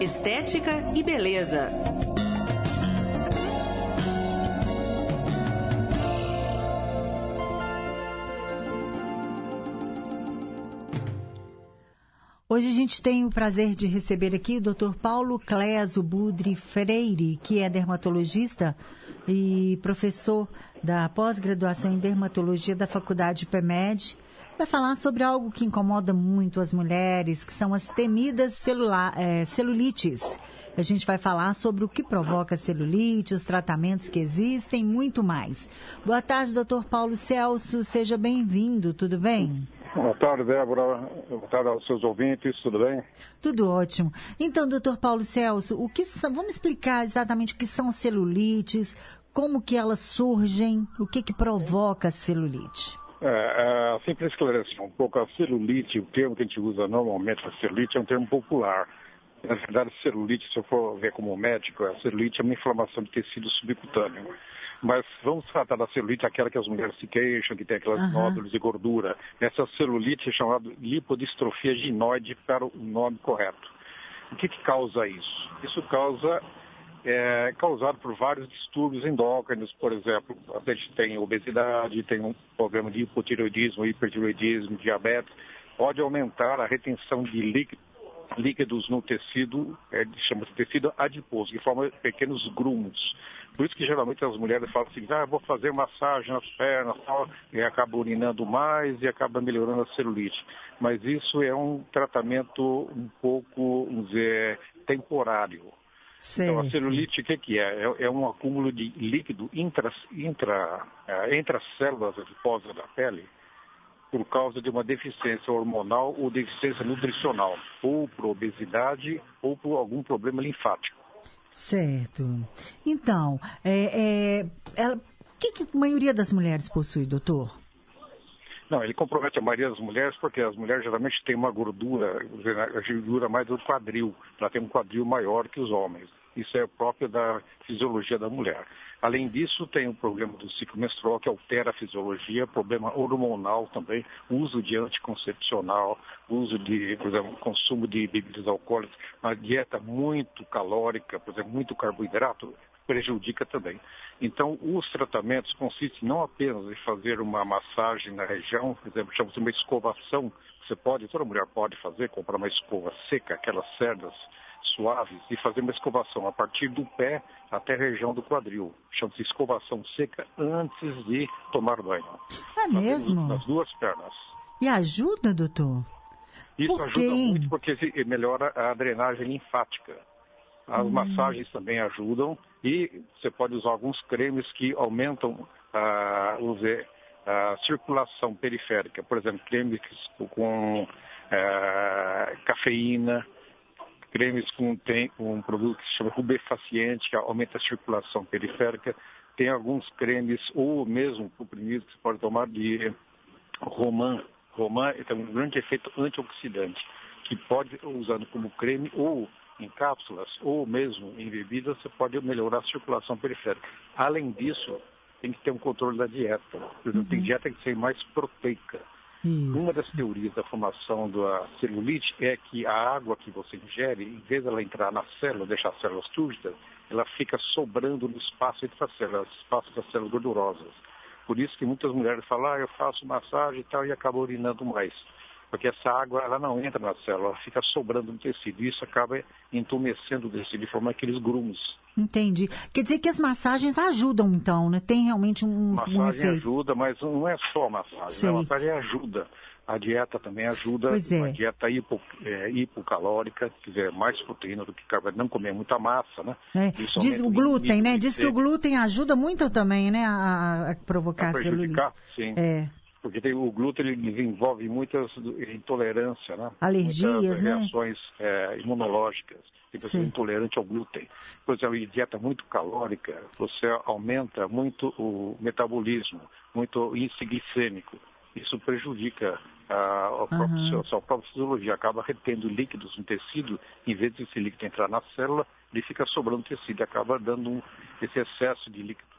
Estética e beleza. Hoje a gente tem o prazer de receber aqui o Dr. Paulo Cleso Budri Freire, que é dermatologista e professor da pós-graduação em dermatologia da Faculdade PEMED. Vai falar sobre algo que incomoda muito as mulheres, que são as temidas é, celulites. A gente vai falar sobre o que provoca celulite, os tratamentos que existem, muito mais. Boa tarde, doutor Paulo Celso. Seja bem-vindo, tudo bem? Boa tarde, Débora. Boa tarde aos seus ouvintes, tudo bem? Tudo ótimo. Então, doutor Paulo Celso, o que são, vamos explicar exatamente o que são celulites, como que elas surgem, o que que provoca a celulite? É, é, para esclarecer um pouco, a celulite, o termo que a gente usa normalmente para celulite é um termo popular. Na verdade, celulite, se eu for ver como médico, a celulite é uma inflamação de tecido subcutâneo. Mas vamos tratar da celulite, aquela que as mulheres se queixam, que tem aquelas uhum. nódulos de gordura. Essa celulite é chamada lipodistrofia ginoide para o nome correto. O que, que causa isso? Isso causa é causado por vários distúrbios endócrinos, por exemplo, a gente tem obesidade, tem um problema de hipotireoidismo, hipertireoidismo, diabetes, pode aumentar a retenção de líquido líquidos no tecido, é, chama-se tecido adiposo, que forma pequenos grumos. Por isso que geralmente as mulheres falam assim, ah, vou fazer massagem nas pernas, tal, e acaba urinando mais e acaba melhorando a celulite. Mas isso é um tratamento um pouco, vamos dizer, temporário. Então a celulite, o que, que é? é? é? um acúmulo de líquido intra, intra, é, entre as células adiposas da pele, por causa de uma deficiência hormonal ou deficiência nutricional, ou por obesidade ou por algum problema linfático. Certo. Então, é, é, ela, o que, que a maioria das mulheres possui, doutor? Não, ele compromete a maioria das mulheres porque as mulheres geralmente têm uma gordura, a gordura mais do quadril. Ela tem um quadril maior que os homens. Isso é próprio da fisiologia da mulher. Além disso, tem o problema do ciclo menstrual que altera a fisiologia, problema hormonal também, uso de anticoncepcional, uso de, por exemplo, consumo de bebidas alcoólicas, uma dieta muito calórica, por exemplo, muito carboidrato, prejudica também. Então, os tratamentos consistem não apenas em fazer uma massagem na região, por exemplo, chama-se uma escovação, você pode, toda mulher pode fazer, comprar uma escova seca, aquelas cerdas suaves e fazer uma escovação a partir do pé até a região do quadril. Chama-se escovação seca antes de tomar banho. É mesmo? Nas duas pernas. E ajuda, doutor? Isso Por ajuda muito porque melhora a drenagem linfática. As hum. massagens também ajudam e você pode usar alguns cremes que aumentam a, a circulação periférica. Por exemplo, cremes com a, cafeína, cremes com, tem, um produto que se chama rubefaciente, que aumenta a circulação periférica. Tem alguns cremes ou mesmo comprimidos que você pode tomar de romã. Romã tem um grande efeito antioxidante, que pode, usando como creme ou em cápsulas, ou mesmo em bebidas, você pode melhorar a circulação periférica. Além disso, tem que ter um controle da dieta. Por exemplo, uhum. tem dieta que tem que ser mais proteica isso. Uma das teorias da formação da celulite é que a água que você ingere, em vez de ela entrar na célula, deixar as células túrgidas, ela fica sobrando no espaço entre as células, espaço das células gordurosas. Por isso que muitas mulheres falam, ah, eu faço massagem e tal, e acabam urinando mais porque essa água ela não entra na célula, ela fica sobrando no tecido. E isso acaba entumecendo o tecido e formando aqueles grumos. Entendi. Quer dizer que as massagens ajudam, então, né? Tem realmente um, massagem um efeito. ajuda, mas não é só a massagem. Né? A massagem ajuda. A dieta também ajuda. Pois é. Uma dieta hipo, é, hipocalórica, quer dizer, mais proteína do que carboidrato, não comer muita massa, né? É. Diz o glúten, né? Diz que o glúten ajuda muito também, né? A, a provocar a celulite. Sim. É porque tem, o glúten ele desenvolve muitas intolerância, né? Alergias, muitas né? reações é, imunológicas. Tem pessoa intolerante ao glúten. Por exemplo, em dieta muito calórica, você aumenta muito o metabolismo, muito índice glicêmico. Isso prejudica a, a, própria, uhum. a sua própria fisiologia, acaba retendo líquidos no tecido, em vez de esse líquido entrar na célula, ele fica sobrando tecido acaba dando um, esse excesso de líquido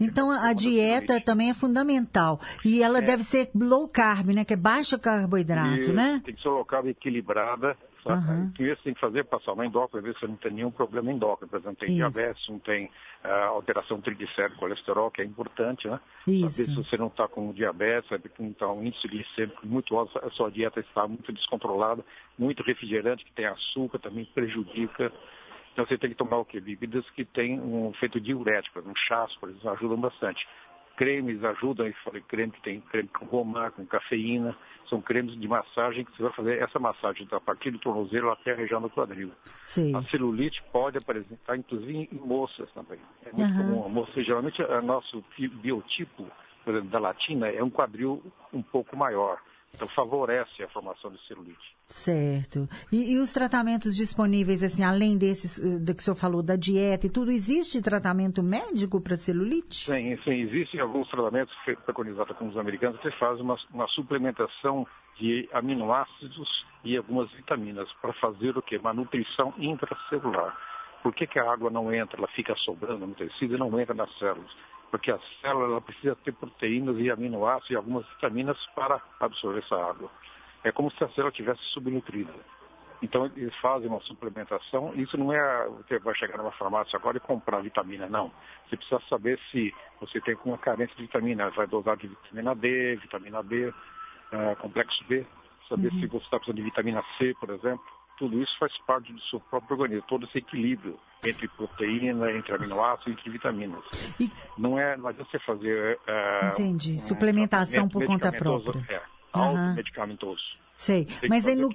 Então a dieta também é fundamental. E ela é. deve ser low carb, né? Que é baixa carboidrato, e né? Tem que ser low carb equilibrada. Uhum. O que você tem que fazer é passar uma endócrina, ver se não tem nenhum problema endócrino. Por exemplo, tem Isso. diabetes, não tem uh, alteração triglicérido, colesterol, que é importante, né? Isso. se você não está com diabetes, então um índice glicêmico muito alto, a sua dieta está muito descontrolada, muito refrigerante, que tem açúcar, também prejudica então você tem que tomar o quê? Bebidas que têm um efeito diurético, um chás, por exemplo, ajudam bastante. Cremes ajudam, eu falei creme que tem creme com romã, com cafeína, são cremes de massagem que você vai fazer essa massagem a partir do tornozelo até a região do quadril. Sim. A celulite pode apresentar, inclusive, em moças também. É muito uhum. comum. A moça, geralmente, o nosso biotipo, por exemplo, da latina, é um quadril um pouco maior. Então favorece a formação de celulite. Certo. E, e, os tratamentos disponíveis, assim, além desses eh, do que o senhor falou, da dieta e tudo, existe tratamento médico para celulite? Sim, sim, existem alguns tratamentos preconizados com os americanos que fazem uma, uma suplementação de aminoácidos e algumas vitaminas para fazer o quê? Uma nutrição intracelular. Por que, que a água não entra, ela fica sobrando no tecido e não entra nas células? Porque a célula precisa ter proteínas e aminoácidos e algumas vitaminas para absorver essa água. É como se a célula tivesse subnutrida. Então eles fazem uma suplementação. Isso não é você vai chegar numa farmácia agora e comprar vitamina, não. Você precisa saber se você tem uma carência de vitamina. Vai dosar de vitamina D, vitamina B, uh, complexo B. Saber uhum. se você está precisando de vitamina C, por exemplo tudo isso faz parte do seu próprio organismo, todo esse equilíbrio entre proteína, entre aminoácidos, entre vitaminas. E... Não é, não adianta você fazer. Uh, Entendi. Um, Suplementação por conta própria. É, uhum. medicamentoso. Sei. Mas aí no...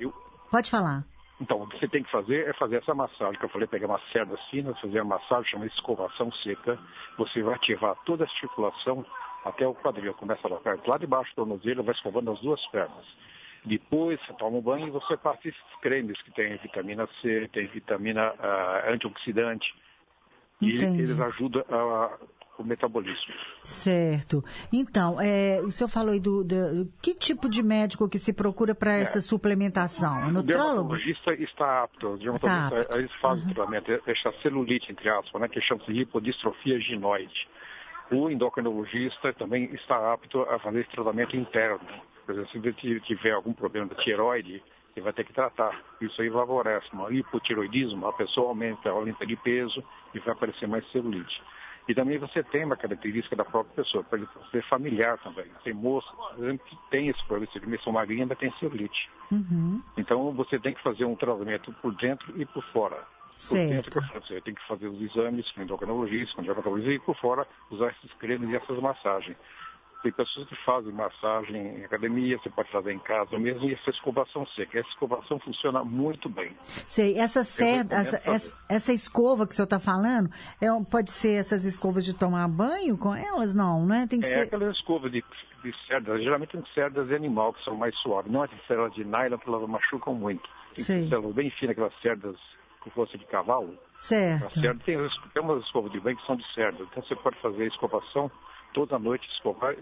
Pode falar. Então, o que você tem que fazer é fazer essa massagem, que eu falei, pegar uma cerda fina, fazer a massagem, chama escovação seca. Você vai ativar toda a articulação até o quadril. Começa lá perto, lá de baixo do tornozelo, vai escovando as duas pernas. Depois você toma um banho e você passa esses cremes que tem vitamina C, tem vitamina uh, antioxidante. E Entendi. eles ajudam a, o metabolismo. Certo. Então, é, o senhor falou aí do, do, que tipo de médico que se procura para é. essa suplementação? É nutrólogo? O dermatologista está apto. O dermatologista, tá. Eles fazem uhum. tratamento, essa celulite, entre aspas, né, que chama-se hipodistrofia ginoide. O endocrinologista também está apto a fazer esse tratamento interno. Por exemplo, se tiver algum problema da tireoide, você vai ter que tratar. Isso aí favorece uma hipotiroidismo, a pessoa aumenta, aumenta de peso e vai aparecer mais celulite. E também você tem uma característica da própria pessoa, pode ser familiar também. Tem moças, por exemplo, que tem esse problema de dimensão magrinha, mas tem celulite. Uhum. Então você tem que fazer um tratamento por dentro e por fora. Por certo. dentro, você tem que fazer os exames com endocrinologista, com dermatologista e por fora usar esses cremes e essas massagens. Tem pessoas que fazem massagem em academia, você pode fazer em casa mesmo, e essa escovação seca. Essa escovação funciona muito bem. Sei, essa, cerda, essa, essa, essa, escova que o senhor está falando, é, pode ser essas escovas de tomar banho com elas? Não, né? Tem que é ser... aquelas escovas de, de cerdas, geralmente tem cerdas de animal, que são mais suaves. Não é de cerdas de nylon, que elas machucam muito. Tem Sei. cerdas bem finas, aquelas cerdas com força de cavalo. Certo. Cerda, tem, tem umas escovas de banho que são de cerda. Então você pode fazer a escovação toda noite escovar,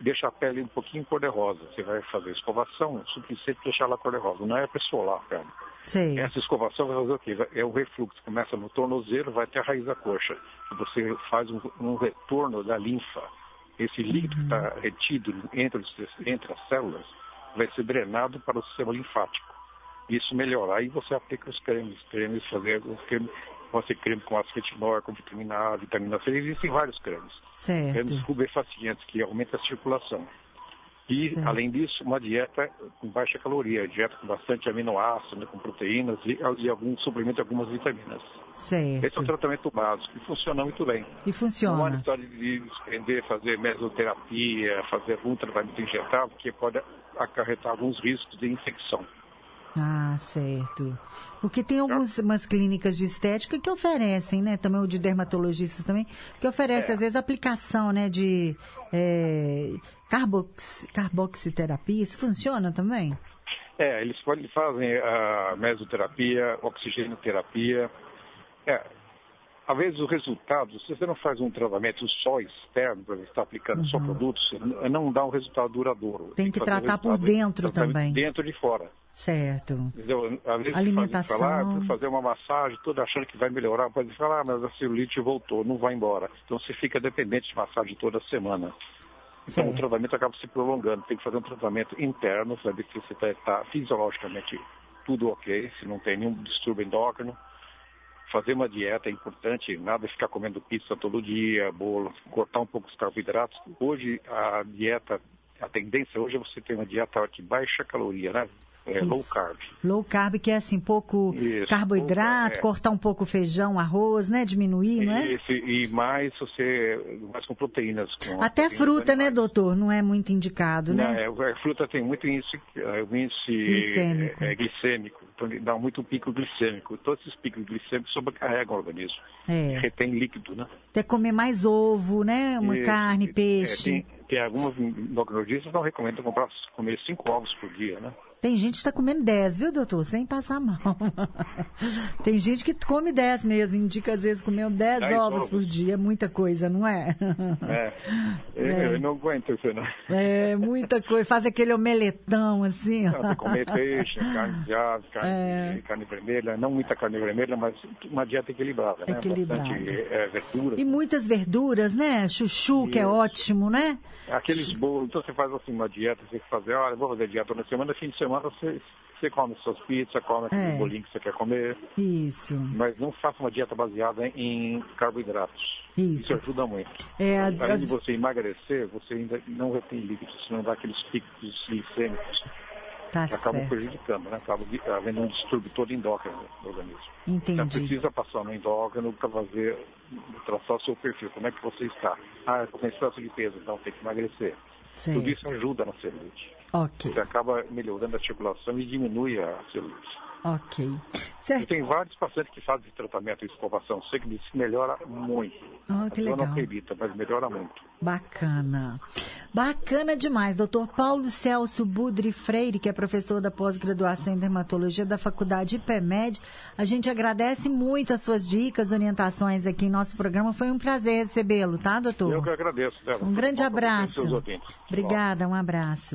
deixa a pele um pouquinho cor-de-rosa. Você vai fazer escovação, o suficiente deixar ela cor-de-rosa. Não é para esfolar a pele. Sim. Essa escovação vai fazer o quê? É o refluxo. Começa no tornozelo, vai até a raiz da coxa. Você faz um, um retorno da linfa. Esse líquido uhum. que está retido entre, entre as células vai ser drenado para o sistema linfático. Isso melhora. Aí você aplica os cremes, cremes fazer os cremes pode ser creme com ácido retinol, com vitamina A, vitamina C, existem vários cremes. Certo. Cremes rubefacientes, que aumentam a circulação. E, certo. além disso, uma dieta com baixa caloria, dieta com bastante aminoácidos, né, com proteínas e, e algum suplemento algumas vitaminas. Certo. Esse é um tratamento básico e funciona muito bem. E funciona. Não há história de desprender, fazer mesoterapia, fazer algum tratamento injetável, que pode acarretar alguns riscos de infecção. Ah, certo. Porque tem algumas clínicas de estética que oferecem, né? Também o de dermatologistas também, que oferecem, é. às vezes, aplicação, né? De é, carbox, carboxiterapia. Isso funciona também? É, eles fazem a mesoterapia, oxigenoterapia. É, às vezes, os resultados, se você não faz um tratamento só externo, para estar aplicando uhum. só produtos, não dá um resultado duradouro. Tem que, que tratar um por dentro também. Dentro de fora. Certo. Entendeu? Às vezes Alimentação. Falar, fazer uma massagem, todo achando que vai melhorar, pode falar, ah, mas a celulite voltou, não vai embora. Então você fica dependente de massagem toda semana. Então certo. o tratamento acaba se prolongando. Tem que fazer um tratamento interno, saber que você está tá fisiologicamente tudo ok, se não tem nenhum distúrbio endócrino fazer uma dieta é importante, nada ficar comendo pizza todo dia, bolo, cortar um pouco os carboidratos. Hoje a dieta, a tendência hoje é você ter uma dieta de baixa caloria, né? É, low carb. Low carb, que é assim, pouco Isso, carboidrato, é. cortar um pouco feijão, arroz, né? Diminuir, não é? Isso, e mais você, mais com proteínas. Com Até proteínas fruta, né, doutor? Não é muito indicado, não, né? É, a fruta tem muito índice, é, índice glicêmico. É, glicêmico, então dá muito pico glicêmico. Todos esses picos glicêmicos sobrecarregam o organismo. É. Retém líquido, né? Até comer mais ovo, né? Uma carne, peixe. tem, tem alguns endocrinologistas não recomendam comprar, comer cinco ovos por dia, né? Tem gente que está comendo 10, viu, doutor? Sem passar mal. Tem gente que come 10 mesmo, indica às vezes comer 10 ovos, ovos por dia, é muita coisa, não é? É, eu, é. eu não aguento isso, não. É, muita coisa, faz aquele omeletão assim. Não, comer peixe, carne de ave, carne, é. carne vermelha, não muita carne vermelha, mas uma dieta equilibrada, né? Equilibrada. Bastante é, verduras. E muitas verduras, né? Chuchu, que é ótimo, né? Aqueles bolos, então você faz assim uma dieta, você fazer, olha, vou fazer dieta na semana, fim de semana você, você come suas pizzas, come aquele é. bolinho que você quer comer. Isso. Mas não faça uma dieta baseada em carboidratos. Isso. Isso ajuda muito. É, Além as... de você emagrecer, você ainda não retém líquidos, você não dá aqueles picos glicêmicos. Tá que acabam prejudicando, né? Acaba havendo um distúrbio todo endócrino no organismo. Entendi. Você precisa passar no endócrino para fazer, traçar o seu perfil. Como é que você está? Ah, eu estou com excesso de peso, então tem que emagrecer. Certo. Tudo isso ajuda na celulite. Ok. Você acaba melhorando a circulação e diminui a celulite. Ok. Certo. tem vários pacientes que fazem tratamento de escovação seca e melhora muito. Oh, que legal. não acredita, mas melhora muito. Bacana. Bacana demais. Doutor Paulo Celso Budri Freire, que é professor da pós-graduação em dermatologia da Faculdade IPMED. A gente agradece muito as suas dicas, orientações aqui em nosso programa. Foi um prazer recebê-lo, tá, doutor? Eu que agradeço. Um grande abraço. Obrigada, um abraço.